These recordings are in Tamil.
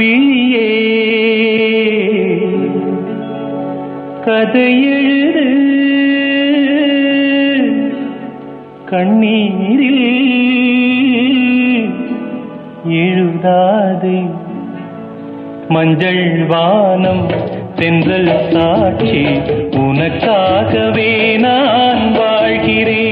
விழியே கதையெழுது கண்ணீரில் எழுதாதே. மஞ்சள் வானம் தென்றல் சாட்சி உனக்காகவே நான் வாழ்கிறேன்.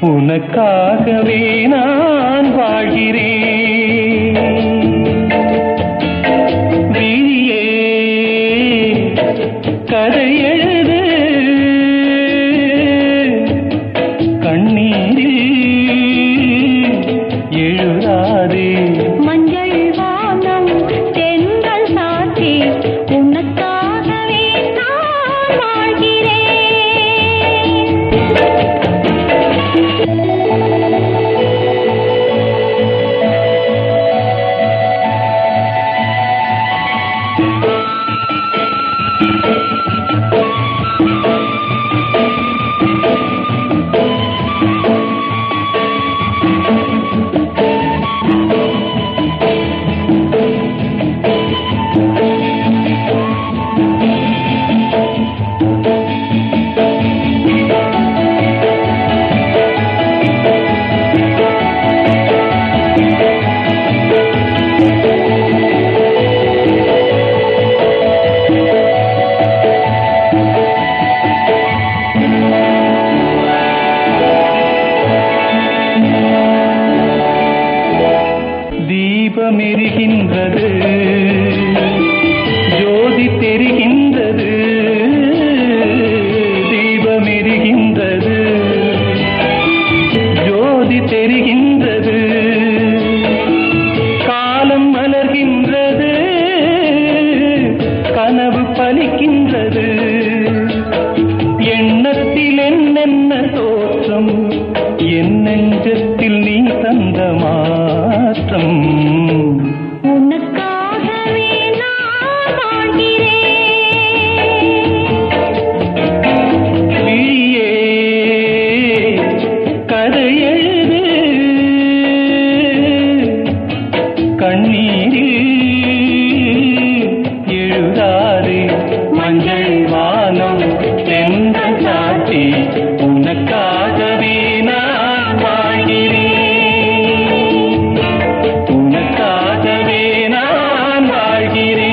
உனக்காகவே நான் வாழ்கிறேன். விழியே கதையை வருகிறேன்